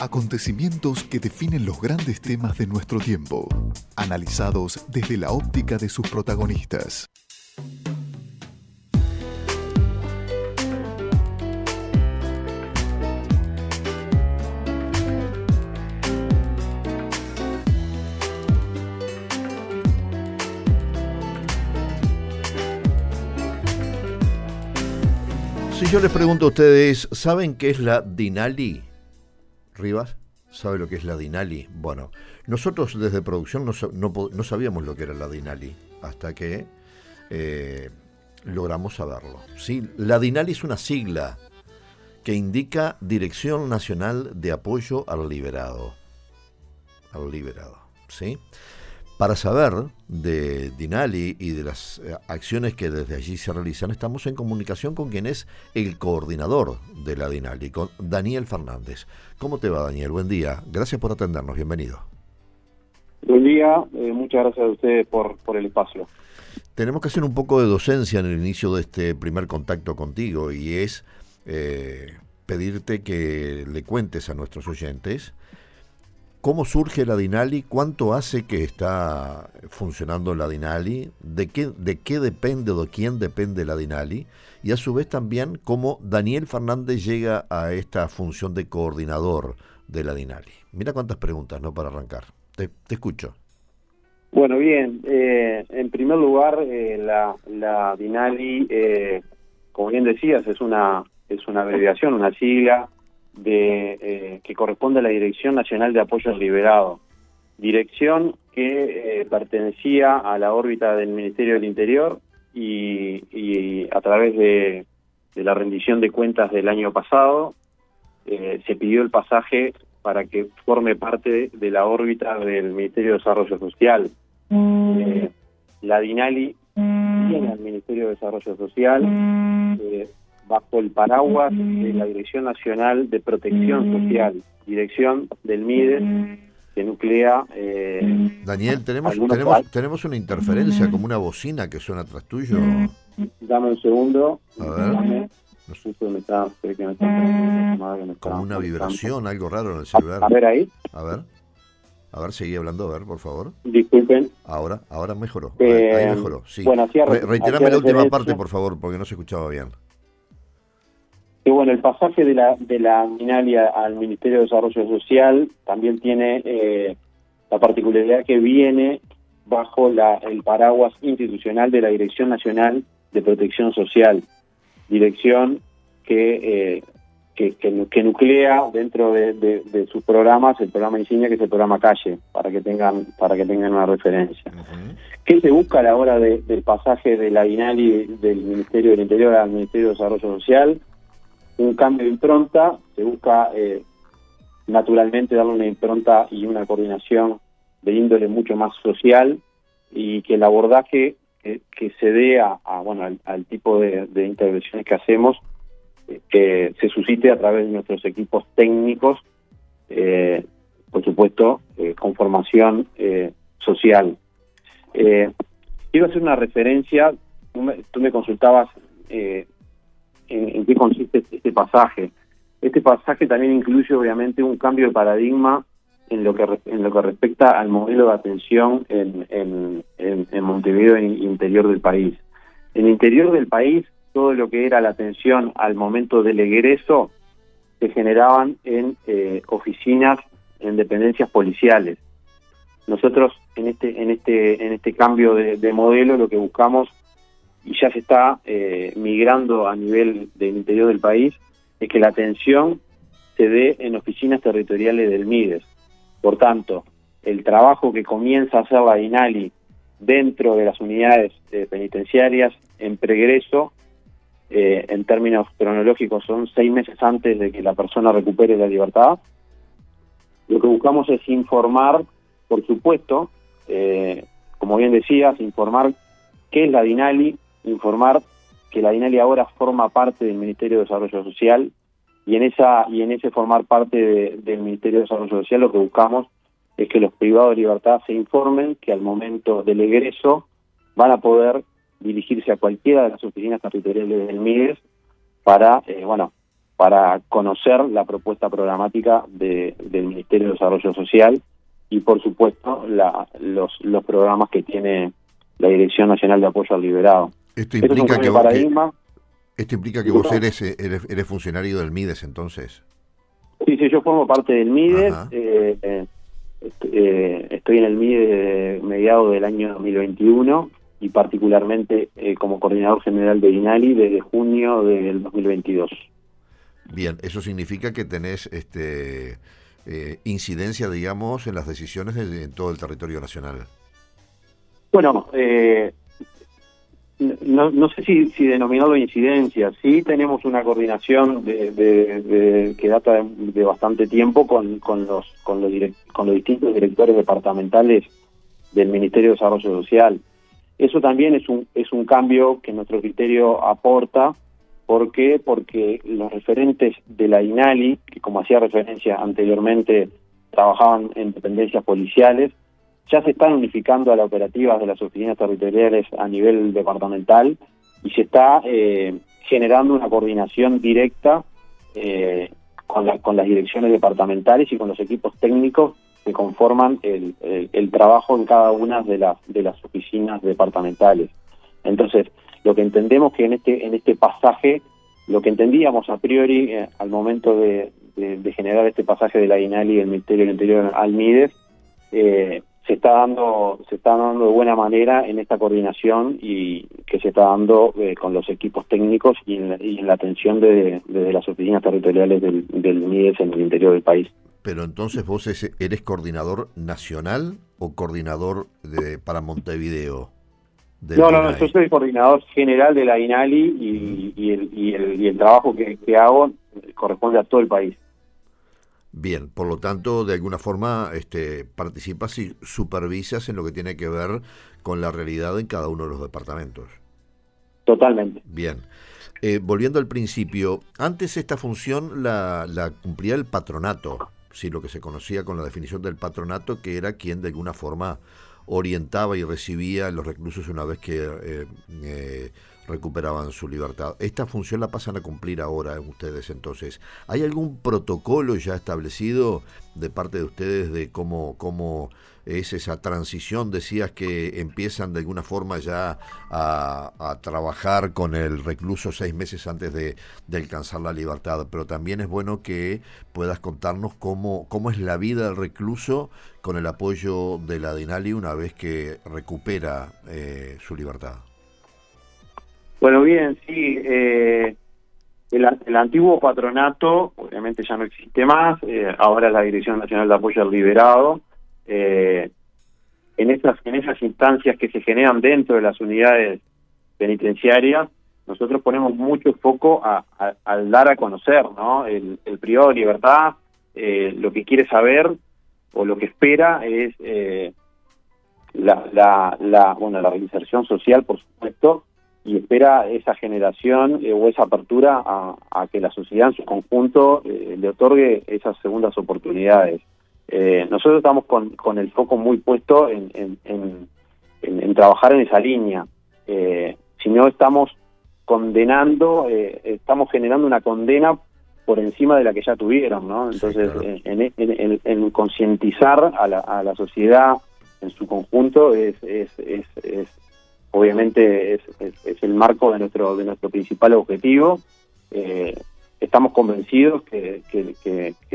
Acontecimientos que definen los grandes temas de nuestro tiempo, analizados desde la óptica de sus protagonistas. Si yo les pregunto a ustedes, ¿saben qué es la Dinali? Rivas, ¿sabe lo que es la Dinali? Bueno, nosotros desde producción no, sabíamos lo que era la Dinali hasta que eh, logramos saberlo. ¿sí? La Dinali es una sigla que indica Dirección Nacional de Apoyo al Liberado. Al Liberado, ¿sí? Para saber de Dinali y de las eh, acciones que desde allí se realizan, estamos en comunicación con quien es el coordinador de la Dinali, con Daniel Fernández. ¿Cómo te va, Daniel? Buen día. Gracias por atendernos. Bienvenido. Buen día. Eh, muchas gracias a ustedes por, por el espacio. Tenemos que hacer un poco de docencia en el inicio de este primer contacto contigo y es eh, pedirte que le cuentes a nuestros oyentes ¿Cómo surge la Dinali? ¿Cuánto hace que está funcionando la Dinali? ¿De qué, de qué depende o de quién depende la Dinali? Y a su vez también cómo Daniel Fernández llega a esta función de coordinador de la Dinali. Mira cuántas preguntas, ¿no? Para arrancar. Te, escucho. Bueno, bien. Eh, en primer lugar, eh, la, la Dinali, eh, como bien decías, es una, es una abreviación, una sigla de eh, que corresponde a la Dirección Nacional de Apoyo Liberado, dirección que eh, pertenecía a la órbita del Ministerio del Interior y, a través de, la rendición de cuentas del año pasado eh, se pidió el pasaje para que forme parte de la órbita del Ministerio de Desarrollo Social. Mm. la DINALI tiene al Ministerio de Desarrollo Social bajo el paraguas de la Dirección Nacional de Protección Social, dirección del MIDES, que nuclea... Eh, Daniel, tenemos, tenemos, tenemos una interferencia como una bocina que suena atrás tuyo. Dame un segundo. A ver. como una vibración, algo raro en el celular. A, ver ahí. A ver. A ver, seguí hablando, a ver, por favor. Disculpen. Ahora, ahora mejoró. Eh, ahí mejoró, sí. Bueno, reiterame la última parte, por favor, porque no se escuchaba bien que bueno, el pasaje de la, de la Minalia al Ministerio de Desarrollo Social también tiene eh, la particularidad que viene bajo la, el paraguas institucional de la Dirección Nacional de Protección Social, dirección que, eh, que, que, nuclea dentro de, sus programas el programa insignia que es el programa Calle, para que tengan, para que tengan una referencia. ¿Qué se busca a la hora del pasaje de la INALI del Ministerio del Interior al Ministerio de Desarrollo Social? Un cambio de impronta, se busca eh, naturalmente darle una impronta y una coordinación de índole mucho más social y que el abordaje que, se dé a, bueno al, tipo de, intervenciones que hacemos eh, que se suscite a través de nuestros equipos técnicos eh, por supuesto con formación social. Quiero hacer una referencia. Tú me, tú me consultabas en, qué consiste este pasaje. Este pasaje también incluye obviamente un cambio de paradigma en lo que en lo que respecta al modelo de atención en, en, en, Montevideo en interior del país. En el interior del país, todo lo que era la atención al momento del egreso se generaban en eh, oficinas, en dependencias policiales. Nosotros en este en este en este cambio de modelo lo que buscamos y ya se está eh, migrando a nivel del interior del país, es que la atención se dé en oficinas territoriales del MIDES. Por tanto, el trabajo que comienza a hacer la INALI dentro de las unidades eh, penitenciarias en pregreso, eh, en términos cronológicos, son seis meses antes de que la persona recupere la libertad. Lo que buscamos es informar, por supuesto, como bien decías, informar qué es la DINALI, informar que la DINALI ahora forma parte del Ministerio de Desarrollo Social y en esa y en ese formar parte del Ministerio de Desarrollo Social lo que buscamos es que los privados de libertad se informen que al momento del egreso van a poder dirigirse a cualquiera de las oficinas territoriales del MIDES para, eh, bueno, para conocer la propuesta programática del Ministerio de Desarrollo Social y, por supuesto, los, los programas que tiene la Dirección Nacional de Apoyo al Liberado. Esto implica, que, paradigma. esto implica que vos eres, eres, funcionario del MIDES, entonces. Sí, sí, yo formo parte del MIDES. Eh, eh, eh, estoy en el MIDES mediado del año 2021 y particularmente como coordinador general de INALI desde junio del 2022. Bien, eso significa que tenés este, incidencia, digamos, en las decisiones de, en todo el territorio nacional. Bueno, eh, no, no sé si, si denominarlo incidencia, sí tenemos una coordinación de, que data de, bastante tiempo con, con, los con los distintos directores departamentales del Ministerio de Desarrollo Social. Eso también es un, es un cambio que nuestro criterio aporta. ¿Por qué? Porque los referentes de la INALI, que como hacía referencia anteriormente, trabajaban en dependencias policiales, ya se están unificando a las operativas de las oficinas territoriales a nivel departamental y se está eh, generando una coordinación directa eh, con, con las direcciones departamentales y con los equipos técnicos que conforman el, el, trabajo en cada una de las de las oficinas departamentales. Entonces, lo que entendemos que en este en este pasaje, lo que entendíamos a priori eh, al momento de, de, generar este pasaje de la INALI y el Ministerio del Interior al MIDES, eh, se está dando se está dando de buena manera en esta coordinación y que se está dando eh, con los equipos técnicos y en, la, atención de, las oficinas territoriales del, del MIDES en el interior del país. Pero entonces vos eres coordinador nacional o coordinador de, para Montevideo? No, no, no, yo soy coordinador general de la INALI y, el, y, el, y el trabajo que, que hago corresponde a todo el país. Bien, por lo tanto, de alguna forma este, participas y supervisas en lo que tiene que ver con la realidad en cada uno de los departamentos. Totalmente. Bien. Eh, volviendo al principio, antes esta función la, la cumplía el patronato, sí, lo que se conocía con la definición del patronato, que era quien de alguna forma orientaba y recibía a los reclusos una vez que eh, eh, recuperaban su libertad. Esta función la pasan a cumplir ahora ustedes entonces. ¿Hay algún protocolo ya establecido de parte de ustedes de cómo, cómo es esa transición? Decías que empiezan de alguna forma ya a, trabajar con el recluso seis meses antes de, alcanzar la libertad, pero también es bueno que puedas contarnos cómo, cómo es la vida del recluso con el apoyo de la DINALI una vez que recupera eh, su libertad. Bueno, bien, sí. Eh, el, antiguo patronato, obviamente ya no existe más, eh, ahora la Dirección Nacional de Apoyo al Liberado. Eh, en, esas, en esas instancias que se generan dentro de las unidades penitenciarias, nosotros ponemos mucho foco al dar a conocer ¿no? el, el privado de libertad, lo que quiere saber o lo que espera es la, la, la, bueno, la reinserción social, por supuesto, y espera esa generación eh, o esa apertura a, que la sociedad en su conjunto eh, le otorgue esas segundas oportunidades. Eh, nosotros estamos con, con, el foco muy puesto en, en, trabajar en esa línea. si no estamos condenando, estamos generando una condena por encima de la que ya tuvieron, ¿no? Entonces, en, concientizar a la, a la sociedad en su conjunto es, es, es, es obviamente es, el marco de nuestro, de nuestro principal objetivo. Eh, estamos convencidos que,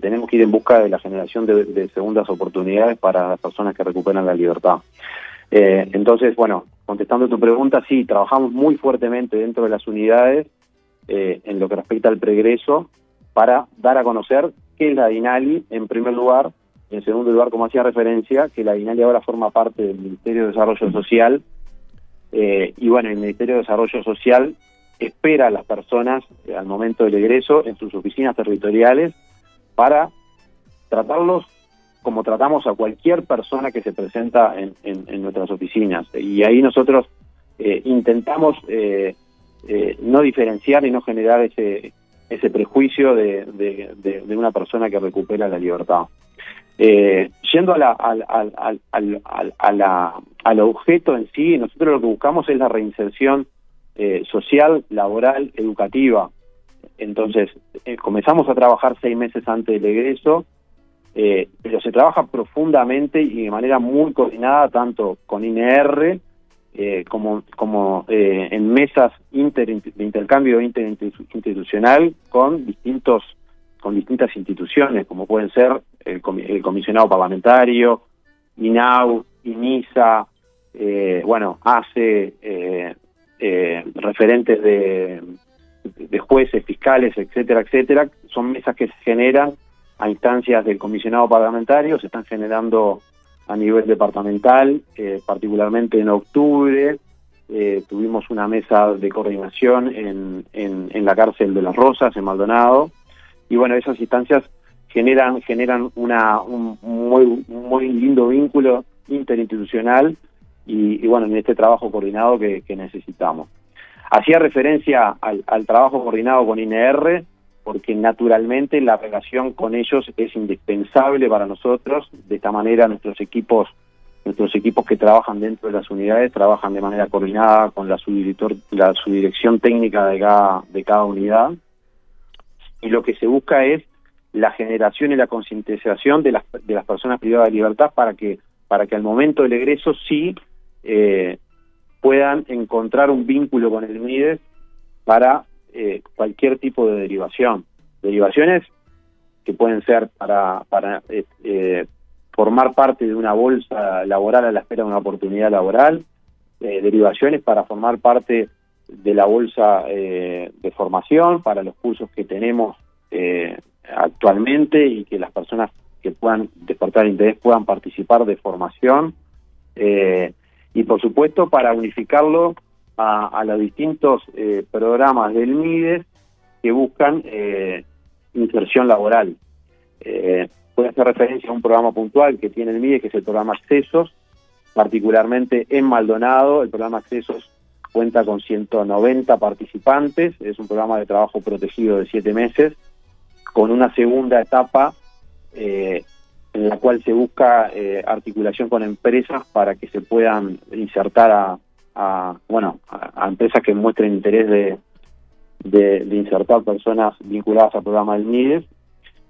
tenemos que ir en busca de la generación de, segundas oportunidades para las personas que recuperan la libertad. Eh, entonces, bueno, contestando tu pregunta, sí, trabajamos muy fuertemente dentro de las unidades eh, en lo que respecta al pregreso para dar a conocer qué es la DINALI en primer lugar y en segundo lugar, como hacía referencia, que la DINALI ahora forma parte del Ministerio de Desarrollo Social eh, y bueno, el Ministerio de Desarrollo Social espera a las personas eh, al momento del egreso en sus oficinas territoriales para tratarlos como tratamos a cualquier persona que se presenta en, nuestras oficinas. Y ahí nosotros eh, intentamos no diferenciar y no generar ese, ese prejuicio de, de una persona que recupera la libertad. Eh, yendo a la, al, al, al, a la, al objeto en sí, nosotros lo que buscamos es la reinserción eh, social, laboral, educativa. entonces, comenzamos a trabajar seis meses antes del egreso, pero se trabaja profundamente y de manera muy coordinada, tanto con INR como, como en mesas inter, de intercambio interinstitucional con distintos con distintas instituciones, como pueden ser el, comisionado parlamentario, INAU, INISA, eh, bueno, hace eh, eh, referentes de, jueces, fiscales, etcétera, etcétera, son mesas que se generan a instancias del comisionado parlamentario, se están generando a nivel departamental, particularmente en octubre, tuvimos una mesa de coordinación en, en, en, la cárcel de Las Rosas, en Maldonado, y bueno, esas instancias generan generan una un muy muy lindo vínculo interinstitucional y, bueno en este trabajo coordinado que, necesitamos. Hacía referencia al, al, trabajo coordinado con INR porque naturalmente la relación con ellos es indispensable para nosotros. De esta manera nuestros equipos nuestros equipos que trabajan dentro de las unidades trabajan de manera coordinada con la subdirector la subdirección técnica de cada de cada unidad. Y lo que se busca es la generación y la concientización de las, de las personas privadas de libertad para que, para que al momento del egreso sí eh, puedan encontrar un vínculo con el MIDES para eh, cualquier tipo de derivación. Derivaciones que pueden ser para, para eh, formar parte de una bolsa laboral a la espera de una oportunidad laboral, derivaciones para formar parte de la bolsa de formación, para los cursos que tenemos eh, actualmente y que las personas que puedan despertar interés puedan participar de formación eh, y por supuesto para unificarlo a, los distintos eh, programas del MIDES que buscan eh, inserción laboral. puede hacer referencia a un programa puntual que tiene el MIDES, que es el programa Accesos, particularmente en Maldonado, el programa Accesos cuenta con 190 participantes, es un programa de trabajo protegido de siete meses, con una segunda etapa eh, en la cual se busca eh, articulación con empresas para que se puedan insertar a, bueno a, empresas que muestren interés de, de, insertar personas vinculadas al programa del MIDES.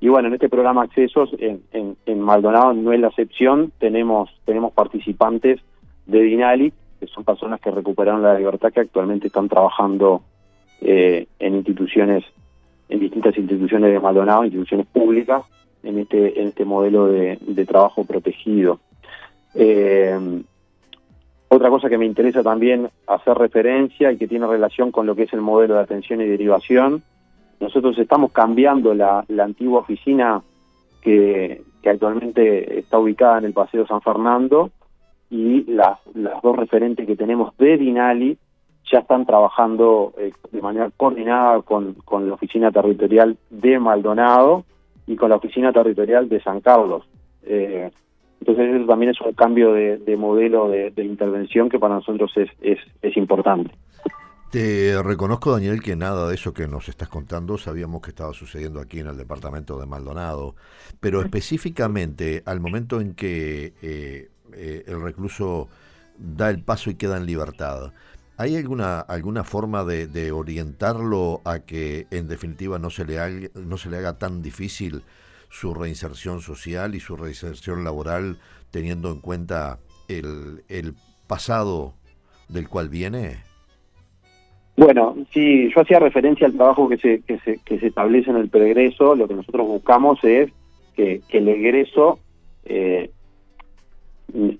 Y bueno en este programa accesos en, en, Maldonado no es la excepción. Tenemos tenemos participantes de Dinali que son personas que recuperaron la libertad que actualmente están trabajando eh, en instituciones en distintas instituciones de Maldonado, instituciones públicas, en este, en este modelo de, trabajo protegido. Eh, otra cosa que me interesa también hacer referencia y que tiene relación con lo que es el modelo de atención y derivación, nosotros estamos cambiando la, antigua oficina que, actualmente está ubicada en el Paseo San Fernando y las, las dos referentes que tenemos de Dinali ya están trabajando eh, de manera coordinada con, con la oficina territorial de Maldonado y con la oficina territorial de San Carlos. Eh, entonces eso también es un cambio de, modelo de, intervención que para nosotros es, es, importante. Te reconozco, Daniel, que nada de eso que nos estás contando sabíamos que estaba sucediendo aquí en el departamento de Maldonado, pero específicamente al momento en que eh, el recluso da el paso y queda en libertad, ¿Hay alguna, alguna forma de, orientarlo a que en definitiva no se, le haga, no se le haga tan difícil su reinserción social y su reinserción laboral teniendo en cuenta el, el pasado del cual viene? Bueno, sí, yo hacía referencia al trabajo que se, que se, que se establece en el pregreso. Lo que nosotros buscamos es que, que el egreso eh,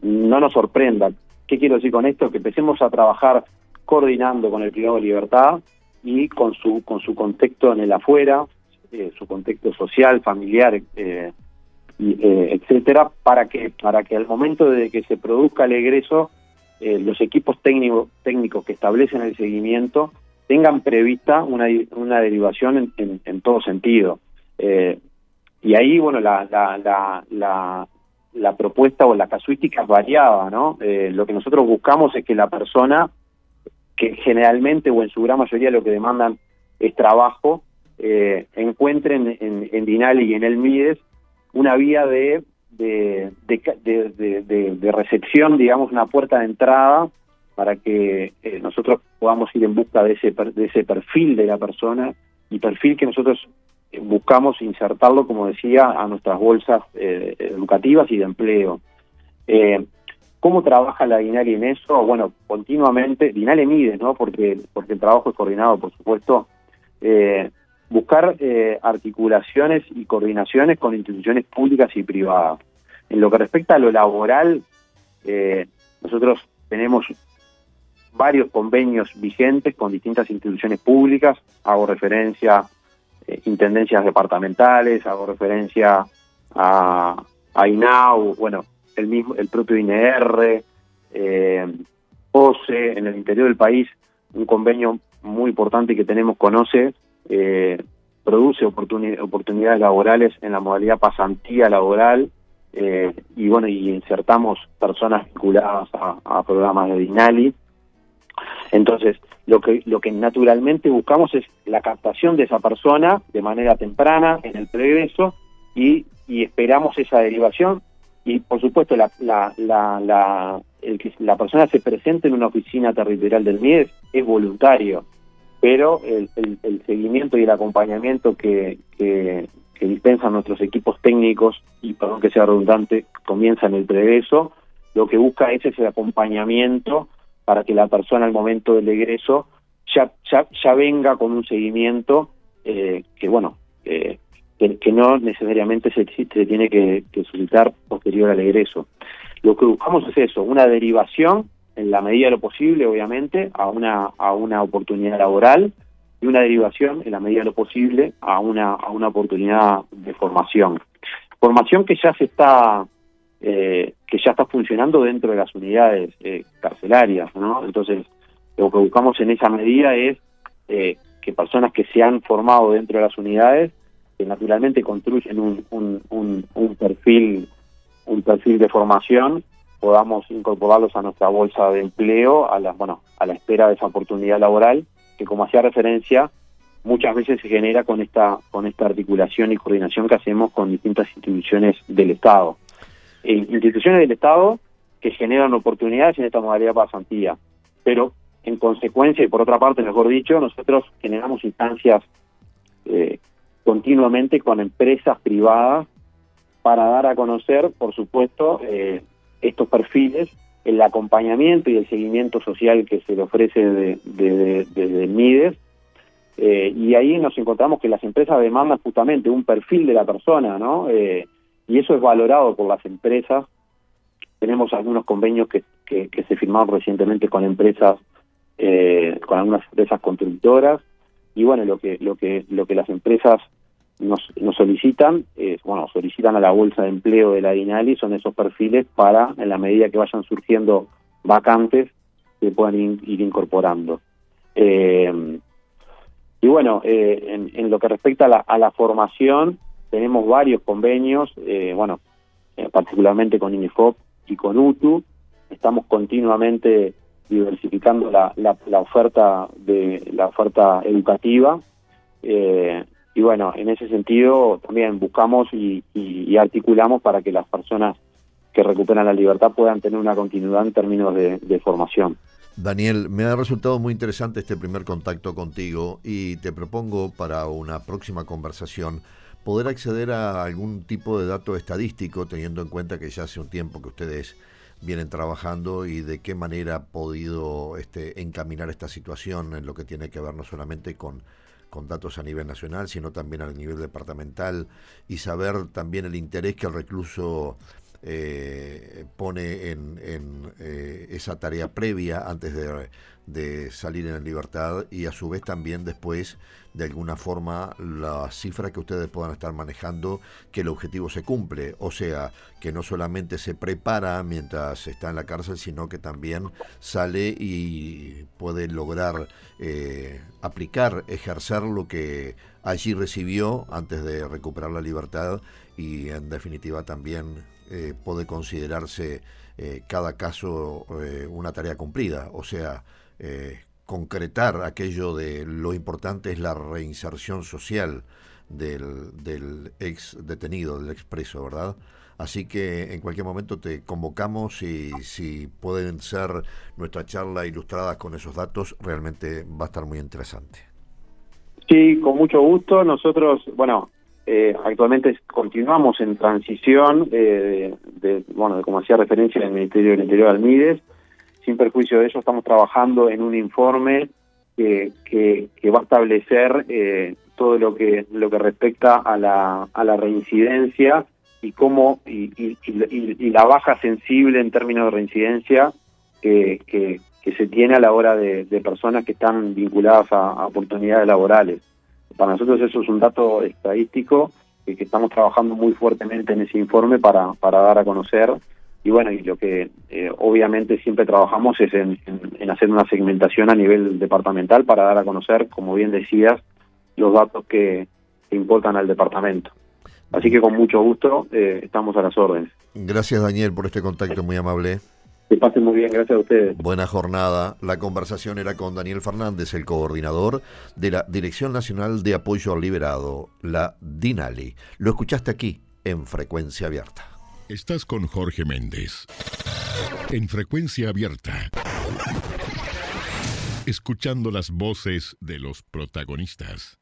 no nos sorprenda. ¿Qué quiero decir con esto? Que empecemos a trabajar coordinando con el privado de libertad y con su con su contexto en el afuera, eh, su contexto social, familiar, eh, eh, etcétera, para que para que al momento de que se produzca el egreso los equipos técnicos técnicos que establecen el seguimiento tengan prevista una, una derivación en, en, todo sentido. y ahí, bueno, la, la, la, la, la propuesta o la casuística es variada, ¿no? lo que nosotros buscamos es que la persona que generalmente o en su gran mayoría lo que demandan es trabajo, eh, encuentren en, en, Dinali y en el MIDES una vía de de, recepción, digamos, una puerta de entrada para que eh, nosotros podamos ir en busca de ese, de ese perfil de la persona y perfil que nosotros buscamos insertarlo, como decía, a nuestras bolsas educativas y de empleo. ¿Cómo trabaja la Dinali en eso? Bueno, continuamente, Dinali mide, ¿no? Porque, porque el trabajo es coordinado, por supuesto. Eh, buscar eh, articulaciones y coordinaciones con instituciones públicas y privadas. En lo que respecta a lo laboral, eh, nosotros tenemos varios convenios vigentes con distintas instituciones públicas. Hago referencia a intendencias departamentales, hago referencia a, a INAU, bueno, el mismo, el propio INR, eh, OCE, en el interior del país, un convenio muy importante que tenemos con OCE, eh, produce oportunidades laborales en la modalidad pasantía laboral, eh, y bueno, y insertamos personas vinculadas a, programas de Dinali. Entonces, lo que, lo que naturalmente buscamos es la captación de esa persona de manera temprana en el progreso y, y esperamos esa derivación y por supuesto la, la, la, el que la persona se presente en una oficina territorial del MIES es voluntario, pero el, el, seguimiento y el acompañamiento que, que, dispensan nuestros equipos técnicos, y perdón que sea redundante, comienza en el pregreso, lo que busca es ese acompañamiento para que la persona al momento del egreso ya, ya, ya venga con un seguimiento eh, que, bueno, eh, que, no necesariamente se, tiene que, suscitar posterior al egreso. Lo que buscamos es eso, una derivación en la medida de lo posible, obviamente, a una, a una oportunidad laboral y una derivación en la medida de lo posible a una, a una oportunidad de formación. Formación que ya se está eh, que ya está funcionando dentro de las unidades eh, carcelarias, ¿no? Entonces, lo que buscamos en esa medida es eh, que personas que se han formado dentro de las unidades que naturalmente construyen un, un, un, perfil un perfil de formación podamos incorporarlos a nuestra bolsa de empleo a la bueno a la espera de esa oportunidad laboral que como hacía referencia muchas veces se genera con esta con esta articulación y coordinación que hacemos con distintas instituciones del Estado. E instituciones del Estado que generan oportunidades en esta modalidad pasantía pero en consecuencia y por otra parte mejor dicho nosotros generamos instancias eh, continuamente con empresas privadas para dar a conocer, por supuesto, eh, estos perfiles, el acompañamiento y el seguimiento social que se le ofrece desde de, MIDES. Eh, y ahí nos encontramos que las empresas demandan justamente un perfil de la persona, ¿no? Eh, y eso es valorado por las empresas. Tenemos algunos convenios que, que, que se firmaron recientemente con empresas, con algunas empresas constructoras, y bueno, lo que, lo que, lo que las empresas nos, nos solicitan, eh, bueno, solicitan a la bolsa de empleo de la DINALI, son esos perfiles para, en la medida que vayan surgiendo vacantes, que puedan ir, incorporando. Eh, y bueno, eh, en, lo que respecta a la, formación, tenemos varios convenios, bueno, particularmente con INEFOP y con UTU, estamos continuamente diversificando la, oferta de la oferta educativa y bueno, en ese sentido también buscamos y, articulamos para que las personas que recuperan la libertad puedan tener una continuidad en términos de, formación. Daniel, me ha resultado muy interesante este primer contacto contigo y te propongo para una próxima conversación poder acceder a algún tipo de dato estadístico, teniendo en cuenta que ya hace un tiempo que ustedes vienen trabajando y de qué manera ha podido este, encaminar esta situación en lo que tiene que ver no solamente con con datos a nivel nacional, sino también a nivel departamental, y saber también el interés que el recluso eh, pone en, eh, esa tarea previa antes de, de, salir en libertad y a su vez también después de alguna forma la cifra que ustedes puedan estar manejando que el objetivo se cumple, o sea, que no solamente se prepara mientras está en la cárcel, sino que también sale y puede lograr eh, aplicar, ejercer lo que allí recibió antes de recuperar la libertad y en definitiva también eh, puede considerarse eh, cada caso eh, una tarea cumplida, o sea, concretar aquello de lo importante es la reinserción social del, del ex detenido, del expreso, ¿verdad? Así que en cualquier momento te convocamos y si pueden ser nuestra charla ilustrada con esos datos, realmente va a estar muy interesante. Sí, con mucho gusto. Nosotros, bueno, eh, actualmente continuamos en transición, eh, de, bueno, como hacía referencia en el Ministerio del Interior al MIDES. Sin perjuicio de ello, estamos trabajando en un informe que, que, va a establecer eh, todo lo que lo que respecta a la, a la reincidencia y cómo y, y, la baja sensible en términos de reincidencia que, que, se tiene a la hora de, personas que están vinculadas a, oportunidades laborales. Para nosotros eso es un dato estadístico que, que estamos trabajando muy fuertemente en ese informe para, para dar a conocer y bueno, y lo que eh, obviamente siempre trabajamos es en, hacer una segmentación a nivel departamental para dar a conocer, como bien decías, los datos que, importan al departamento. Así que con mucho gusto eh, estamos a las órdenes. Gracias Daniel por este contacto muy amable. Que pasen muy bien, gracias a ustedes. Buena jornada. La conversación era con Daniel Fernández, el coordinador de la Dirección Nacional de Apoyo al Liberado, la DINALI. Lo escuchaste aquí en Frecuencia Abierta. Estás con Jorge Méndez en Frecuencia Abierta. Escuchando las voces de los protagonistas.